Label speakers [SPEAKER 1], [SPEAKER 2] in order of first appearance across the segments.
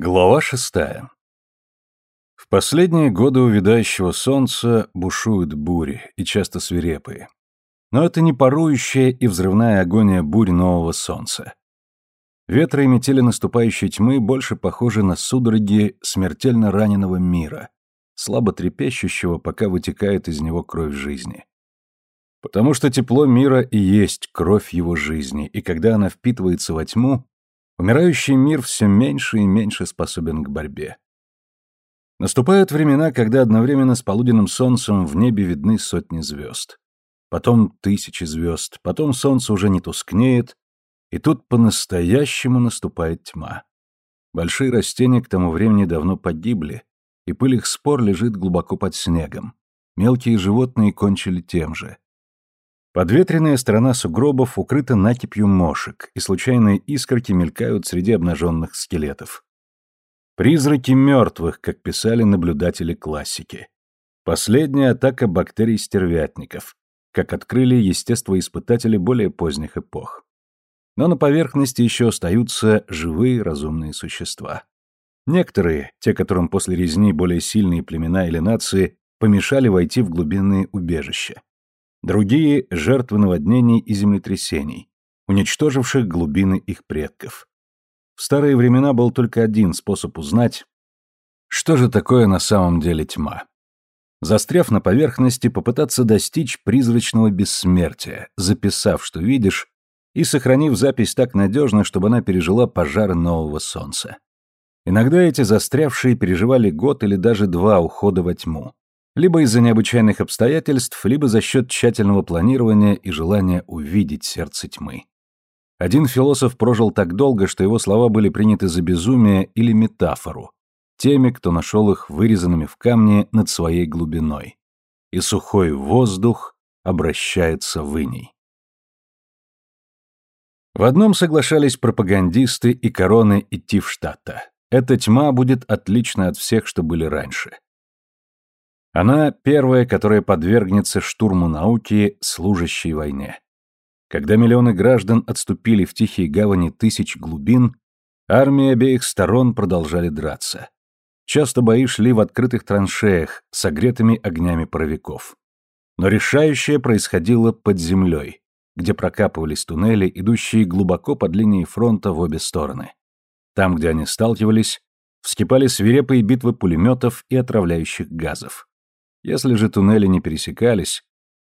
[SPEAKER 1] Глава шестая. В последние годы увядающего солнца бушуют бури, и часто свирепые. Но это не парующая и взрывная агония бурь нового солнца. Ветры и метели наступающей тьмы больше похожи на судороги смертельно раненого мира, слабо трепещущего, пока вытекает из него кровь жизни. Потому что тепло мира и есть кровь его жизни, и когда она впитывается во тьму, Умирающий мир все меньше и меньше способен к борьбе. Наступают времена, когда одновременно с полуденным солнцем в небе видны сотни звезд. Потом тысячи звезд, потом солнце уже не тускнеет, и тут по-настоящему наступает тьма. Большие растения к тому времени давно погибли, и пыль их спор лежит глубоко под снегом. Мелкие животные кончили тем же. Подветренная сторона сугробов укрыта накипью мошек, и случайные искорки мелькают среди обнаженных скелетов. Призраки мертвых, как писали наблюдатели классики. Последняя атака бактерий-стервятников, как открыли естествоиспытатели более поздних эпох. Но на поверхности еще остаются живые разумные существа. Некоторые, те, которым после резни более сильные племена или нации, помешали войти в глубинные убежища. Другие — жертвы наводнений и землетрясений, уничтоживших глубины их предков. В старые времена был только один способ узнать, что же такое на самом деле тьма. Застряв на поверхности, попытаться достичь призрачного бессмертия, записав, что видишь, и сохранив запись так надежно, чтобы она пережила пожар нового солнца. Иногда эти застрявшие переживали год или даже два ухода во тьму, либо из-за необычайных обстоятельств, либо за счет тщательного планирования и желания увидеть сердце тьмы. Один философ прожил так долго, что его слова были приняты за безумие или метафору, теми, кто нашел их вырезанными в камне над своей глубиной. И сухой воздух обращается в иней. В одном соглашались пропагандисты и короны идти в штата. Эта тьма будет отлична от всех, что были раньше. Она первая, которая подвергнется штурму науки, служащей войне. Когда миллионы граждан отступили в тихие гавани тысяч глубин, армии обеих сторон продолжали драться. Часто бои шли в открытых траншеях, согретыми огнями паровиков. Но решающее происходило под землей, где прокапывались туннели, идущие глубоко под линией фронта в обе стороны. Там, где они сталкивались, вскипали свирепые битвы пулеметов и отравляющих газов. Если же туннели не пересекались,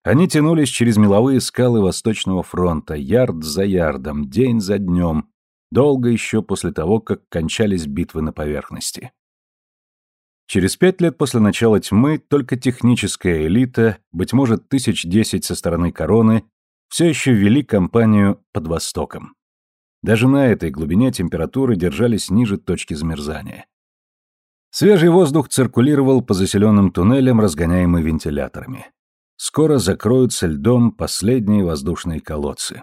[SPEAKER 1] они тянулись через меловые скалы Восточного фронта, ярд за ярдом, день за днем, долго еще после того, как кончались битвы на поверхности. Через пять лет после начала тьмы только техническая элита, быть может, тысяч десять со стороны короны, все еще вели кампанию под Востоком. Даже на этой глубине температуры держались ниже точки замерзания. Свежий воздух циркулировал по заселенным туннелям, разгоняемый вентиляторами. Скоро закроются льдом последние воздушные колодцы.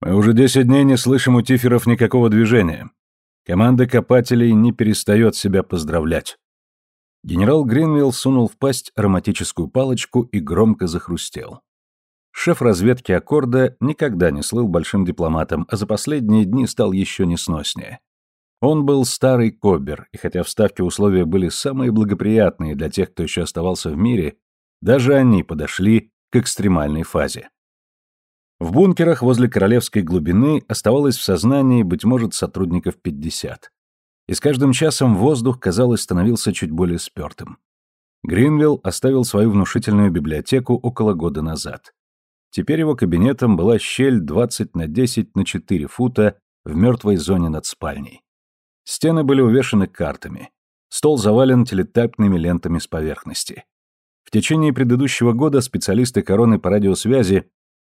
[SPEAKER 1] Мы уже десять дней не слышим у тиферов никакого движения. Команда копателей не перестает себя поздравлять. Генерал Гринвилл сунул в пасть ароматическую палочку и громко захрустел. Шеф разведки Аккорда никогда не слыл большим дипломатом, а за последние дни стал еще несноснее. Он был старый кобер, и хотя в ставке условия были самые благоприятные для тех, кто еще оставался в мире, даже они подошли к экстремальной фазе. В бункерах возле королевской глубины оставалось в сознании, быть может, сотрудников 50. И с каждым часом воздух, казалось, становился чуть более спертым. Гринвилл оставил свою внушительную библиотеку около года назад. Теперь его кабинетом была щель 20 на 10 на 4 фута в мертвой зоне над спальней. Стены были увешаны картами. Стол завален телетапными лентами с поверхности. В течение предыдущего года специалисты короны по радиосвязи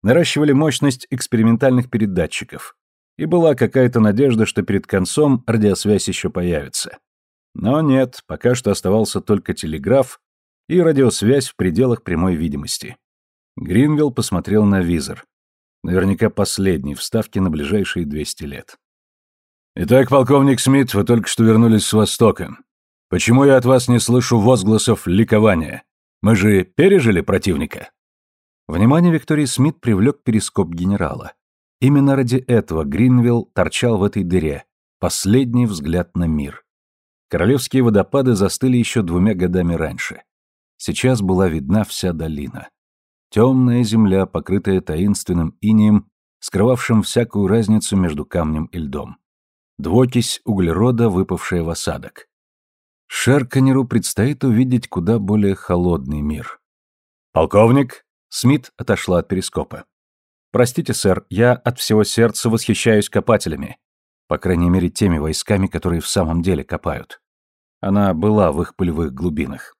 [SPEAKER 1] наращивали мощность экспериментальных передатчиков, и была какая-то надежда, что перед концом радиосвязь еще появится. Но нет, пока что оставался только телеграф и радиосвязь в пределах прямой видимости. Гринвилл посмотрел на визор. Наверняка последний вставки на ближайшие 200 лет. «Итак, полковник Смит, вы только что вернулись с Востока. Почему я от вас не слышу возгласов ликования? Мы же пережили противника?»
[SPEAKER 2] Внимание Виктории Смит привлек перископ генерала. Именно ради этого Гринвилл торчал в этой дыре,
[SPEAKER 1] Последний взгляд на мир. Королевские водопады застыли еще двумя годами раньше. Сейчас была видна вся долина. Темная земля, покрытая таинственным инием, скрывавшим всякую разницу между камнем и льдом. Двокись углерода, выпавшая в осадок. Шерканеру предстоит увидеть куда более холодный мир. «Полковник!» — Смит отошла от перископа. «Простите, сэр, я от всего сердца восхищаюсь копателями. По крайней мере, теми войсками, которые в самом деле копают. Она была в их полевых глубинах.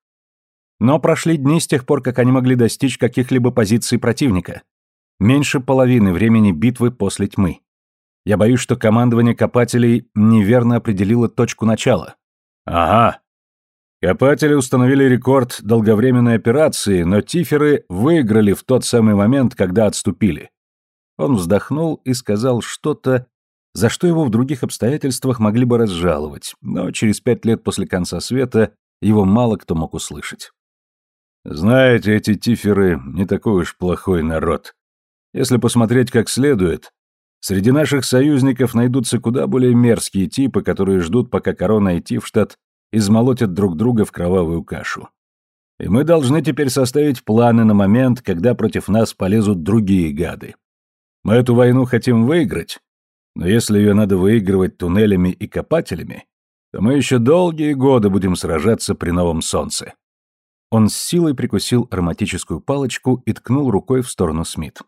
[SPEAKER 1] Но прошли дни с тех пор, как они могли достичь каких-либо позиций противника. Меньше половины времени битвы после тьмы. Я боюсь, что командование копателей неверно определило точку начала. Ага. Копатели установили рекорд долговременной операции, но тиферы выиграли в тот самый момент, когда отступили. Он вздохнул и сказал что-то, за что его в других обстоятельствах могли бы разжаловать, но через пять лет после конца света его мало кто мог услышать. Знаете, эти тиферы не такой уж плохой народ. Если посмотреть как следует, среди наших союзников найдутся куда более мерзкие типы, которые ждут, пока корона и Тифштадт измолотят друг друга в кровавую кашу. И мы должны теперь составить планы на момент, когда против нас полезут другие гады. Мы эту войну хотим выиграть, но если ее надо выигрывать туннелями и копателями, то мы еще долгие годы будем сражаться при новом солнце. Он с силой прикусил ароматическую палочку и ткнул рукой в сторону Смит.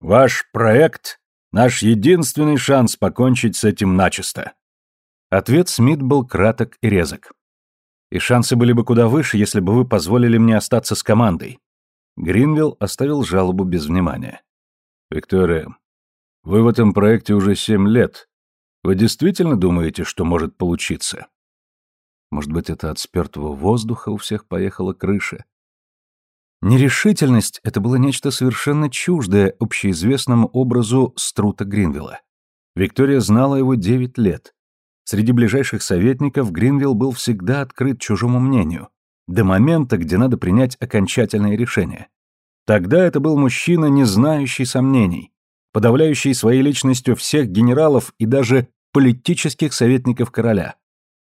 [SPEAKER 1] «Ваш проект — наш единственный шанс покончить с этим начисто». Ответ Смит был краток и резок. «И шансы были бы куда выше, если бы вы позволили мне остаться с командой». Гринвилл оставил жалобу без внимания. «Виктория, вы в этом проекте уже семь лет. Вы действительно думаете, что может получиться?» Может быть, это от спертого воздуха у всех поехала крыша? Нерешительность — это было нечто совершенно чуждое общеизвестному образу Струта Гринвилла. Виктория знала его девять лет. Среди ближайших советников Гринвилл был всегда открыт чужому мнению, до момента, где надо принять окончательное решение. Тогда это был мужчина, не знающий сомнений, подавляющий своей личностью всех генералов и даже политических советников короля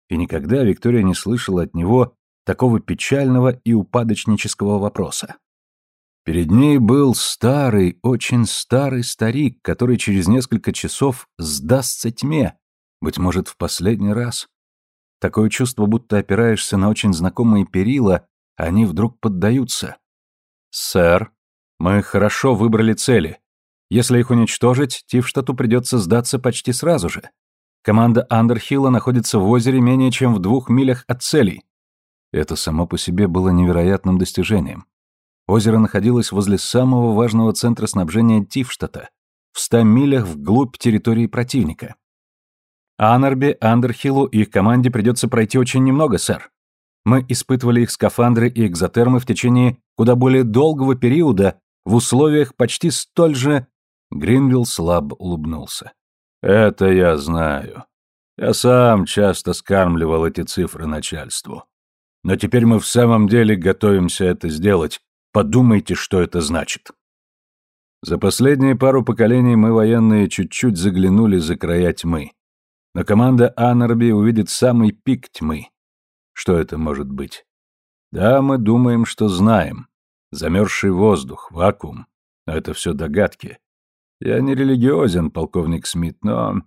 [SPEAKER 1] и никогда Виктория не слышала от него такого печального и упадочнического вопроса. Перед ней был старый, очень старый старик, который через несколько часов сдастся тьме, быть может, в последний раз. Такое чувство, будто опираешься на очень знакомые перила, а они вдруг поддаются. «Сэр, мы хорошо выбрали цели. Если их уничтожить, Тивштату придется сдаться почти сразу же. Команда Андерхилла находится в озере менее чем в двух милях от целей. Это само по себе было невероятным достижением. Озеро находилось возле самого важного центра снабжения Тифштата, в ста милях вглубь территории противника. Анарби, Андерхиллу и их команде придется пройти очень немного, сэр. Мы испытывали их скафандры и экзотермы в течение куда более долгого периода в условиях почти столь же... Гринвилл слабо улыбнулся. Это я знаю. Я сам часто скармливал эти цифры начальству. Но теперь мы в самом деле готовимся это сделать. Подумайте, что это значит. За последние пару поколений мы, военные, чуть-чуть заглянули за края тьмы. Но команда Анарби увидит самый пик тьмы. Что это может быть? Да, мы думаем, что знаем. Замерзший воздух, вакуум. Но это все догадки. Я не религиозен, полковник Смит, но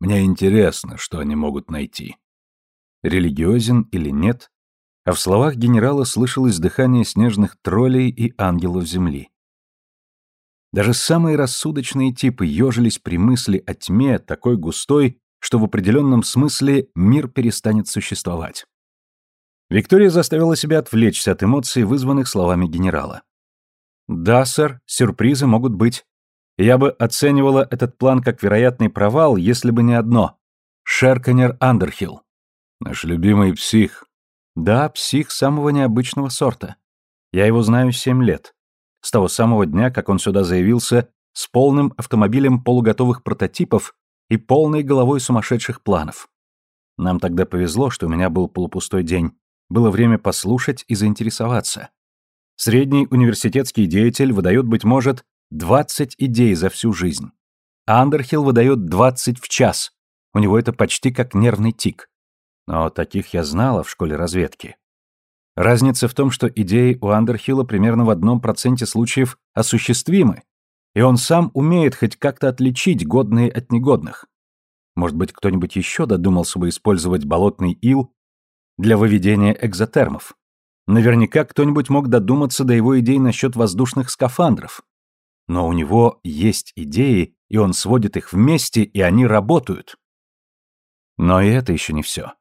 [SPEAKER 1] мне интересно, что они могут найти. Религиозен или нет, а в словах генерала слышалось дыхание снежных троллей и ангелов земли. Даже самые рассудочные типы ежились при мысли о тьме, такой густой, что в определенном смысле мир перестанет существовать. Виктория заставила себя отвлечься от эмоций, вызванных словами генерала. «Да, сэр, сюрпризы могут быть. Я бы оценивала этот план как вероятный провал, если бы не одно. Шерканер Андерхилл. Наш любимый псих. Да, псих самого необычного сорта. Я его знаю семь лет. С того самого дня, как он сюда заявился с полным автомобилем полуготовых прототипов и полной головой сумасшедших планов. Нам тогда повезло, что у меня был полупустой день. Было время послушать и заинтересоваться. Средний университетский деятель выдает, быть может, 20 идей за всю жизнь. Андерхилл выдает 20 в час.
[SPEAKER 2] У него это почти как нервный тик. Но таких я знала в школе разведки. Разница в том, что идеи у Андерхилла примерно в одном проценте случаев осуществимы, и он сам умеет хоть как-то отличить годные от негодных. Может быть, кто-нибудь еще додумался бы использовать болотный ил для выведения экзотермов. Наверняка кто-нибудь мог додуматься до его идей насчет воздушных скафандров. Но у него есть идеи, и он сводит их вместе, и они работают. Но и это еще не все.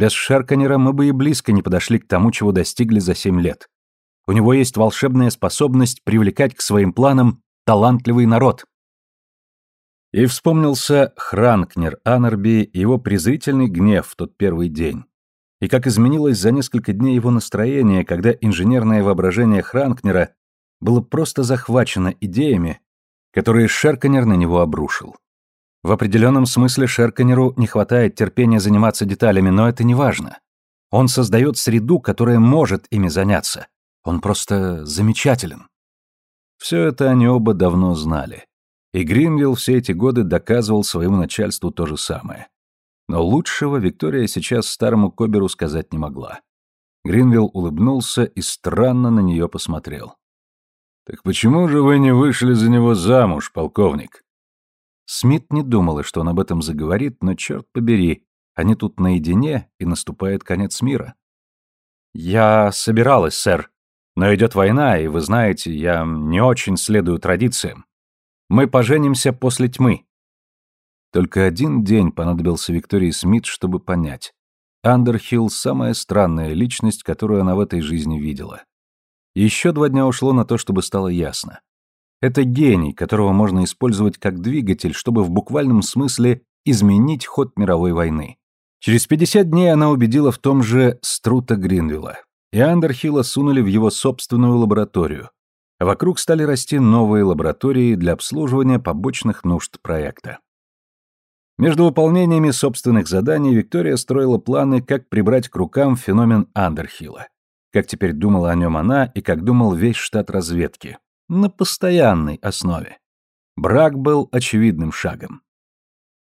[SPEAKER 2] Без Шерканера мы бы и близко не подошли к тому, чего достигли за семь лет. У него есть волшебная способность привлекать к своим планам талантливый народ. И вспомнился Хранкнер Анарби и его презрительный гнев в тот первый день. И как изменилось за несколько дней его настроение, когда инженерное воображение Хранкнера было просто захвачено идеями, которые Шерканер на него обрушил. В определенном смысле Шерканеру не хватает терпения заниматься деталями, но это не важно. Он создает среду, которая может ими заняться. Он просто замечателен. Все это они оба давно знали. И Гринвилл все эти годы доказывал своему начальству то же самое. Но лучшего Виктория сейчас старому Коберу сказать не могла. Гринвилл улыбнулся и странно на нее посмотрел. «Так почему же вы не вышли за него замуж, полковник?» Смит не думала, что он об этом заговорит, но черт побери, они тут наедине, и наступает конец мира. «Я собиралась, сэр. Но идет война, и вы знаете, я не очень следую традициям. Мы поженимся после тьмы». Только один день понадобился Виктории Смит, чтобы понять. Андерхилл – самая странная личность, которую она в этой жизни видела. Еще два дня ушло на то, чтобы стало ясно. Это гений, которого можно использовать как двигатель, чтобы в буквальном смысле изменить ход мировой войны. Через 50 дней она убедила в том же Струта Гринвилла. И Андерхилла сунули в его собственную лабораторию. вокруг стали расти новые лаборатории для обслуживания побочных нужд проекта. Между выполнениями собственных заданий Виктория строила планы, как прибрать к рукам феномен Андерхилла. Как теперь думала о нем она и как думал весь штат разведки на постоянной основе. Брак был очевидным шагом.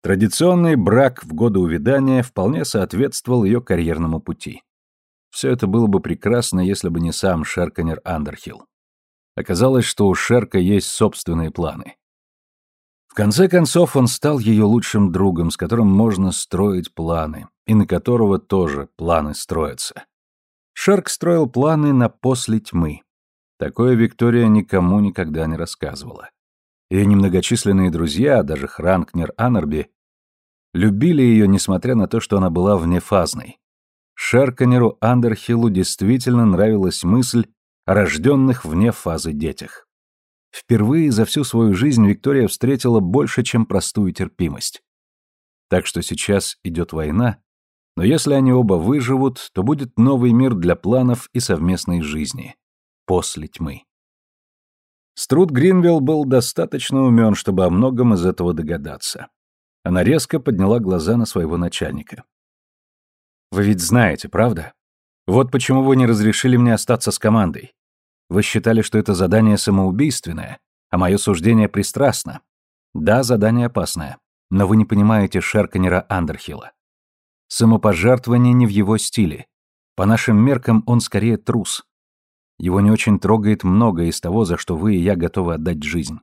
[SPEAKER 2] Традиционный брак в годы увядания вполне соответствовал ее карьерному пути. Все это было бы прекрасно, если бы не сам Шерканер Андерхилл. Оказалось, что у Шерка есть собственные планы. В конце концов, он стал ее лучшим другом, с которым можно строить планы, и на которого тоже планы строятся. Шерк строил планы на после тьмы, Такое Виктория никому никогда не рассказывала. Ее немногочисленные друзья, даже Хранкнер Аннерби, любили ее, несмотря на то, что она была внефазной. Шерканеру Андерхиллу действительно нравилась мысль о рожденных вне фазы детях. Впервые за всю свою жизнь Виктория встретила больше, чем простую терпимость. Так что сейчас идет война, но если они оба выживут, то будет новый мир для планов и совместной жизни после тьмы. Струд Гринвилл был достаточно умен, чтобы о многом из этого догадаться. Она резко подняла глаза на своего начальника. «Вы ведь знаете, правда? Вот почему вы не разрешили мне остаться с командой. Вы считали, что это задание самоубийственное, а мое суждение пристрастно. Да, задание опасное, но вы не понимаете Шерканера Андерхилла. Самопожертвование не в его стиле. По нашим меркам он скорее трус. Его не очень трогает многое из того, за что вы и я готовы отдать жизнь.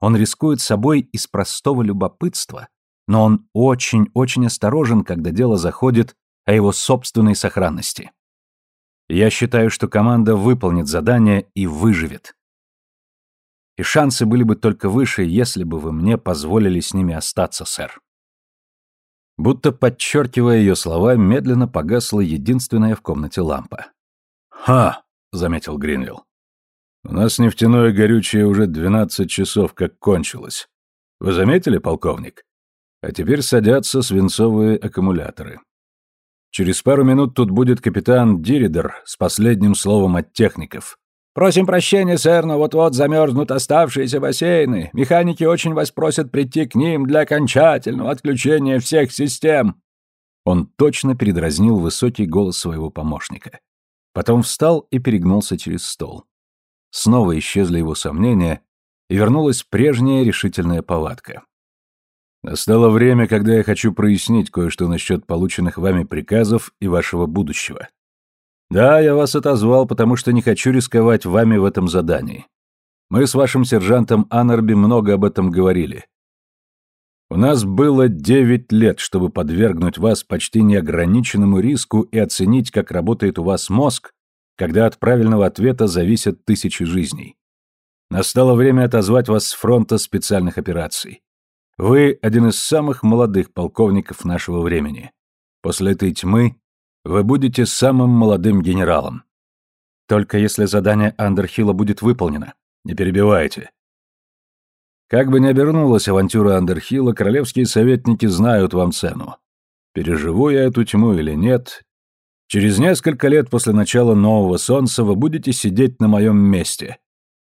[SPEAKER 2] Он рискует собой из простого любопытства, но он очень-очень осторожен, когда дело заходит о его собственной сохранности. Я считаю, что команда выполнит задание и выживет. И шансы были бы только выше, если бы вы мне позволили с ними остаться, сэр. Будто подчеркивая ее слова, медленно погасла единственная в комнате лампа. «Ха!» Заметил Гринвилл. У нас нефтяное горючее уже 12 часов как кончилось. Вы заметили, полковник? А теперь садятся свинцовые аккумуляторы. Через пару минут тут будет капитан Диридер с последним словом от техников. «Просим прощения, сэр, но вот-вот замерзнут оставшиеся бассейны. Механики очень вас просят прийти к ним для окончательного отключения всех систем». Он точно передразнил высокий голос своего помощника. Потом встал и перегнулся через стол. Снова исчезли его сомнения, и вернулась прежняя решительная повадка.
[SPEAKER 1] Настало время, когда я хочу прояснить кое-что насчет полученных вами приказов и вашего будущего. Да, я вас отозвал, потому что не хочу рисковать вами в этом задании. Мы с вашим сержантом Анарби много об этом говорили. У нас было девять лет, чтобы подвергнуть вас почти неограниченному риску и оценить, как работает у вас мозг, когда от правильного ответа зависят тысячи жизней. Настало время отозвать вас с фронта специальных операций. Вы один из самых молодых полковников нашего времени. После этой тьмы вы будете самым молодым генералом. Только если задание Андерхилла будет выполнено. Не перебивайте. Как бы ни обернулась авантюра Андерхилла, королевские советники знают вам цену. Переживу я эту тьму или нет, через несколько лет после начала нового солнца вы будете сидеть на моем месте,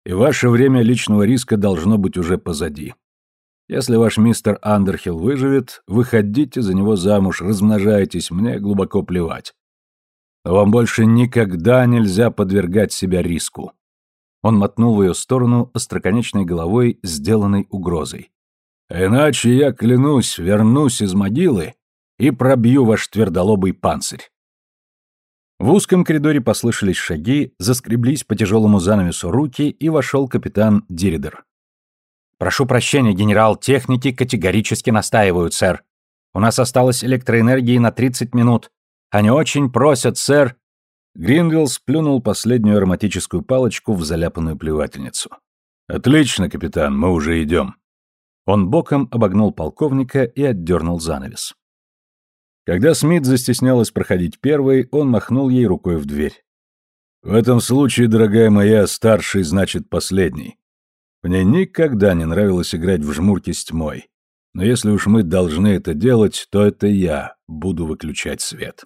[SPEAKER 1] и ваше время личного риска должно быть уже позади. Если ваш мистер Андерхилл выживет, выходите за него замуж, размножайтесь, мне глубоко плевать. Но вам больше никогда нельзя подвергать себя риску. Он мотнул в ее сторону остроконечной головой, сделанной угрозой. «Иначе я, клянусь, вернусь из могилы и пробью ваш твердолобый панцирь».
[SPEAKER 2] В узком коридоре послышались шаги, заскреблись по тяжелому занавесу руки, и вошел капитан Диридер. Прошу прощения, генерал, техники категорически настаивают, сэр. У нас осталось электроэнергии на 30 минут. Они очень просят, сэр.
[SPEAKER 1] Гринвилл сплюнул последнюю ароматическую палочку в заляпанную плевательницу. Отлично, капитан, мы уже идем.
[SPEAKER 2] Он боком обогнул полковника и отдернул занавес.
[SPEAKER 1] Когда Смит застеснялась проходить первой, он махнул ей рукой в дверь. «В этом случае, дорогая моя, старший значит последний. Мне никогда не нравилось играть в жмурки с тьмой. Но если уж мы должны это делать, то это я буду выключать свет.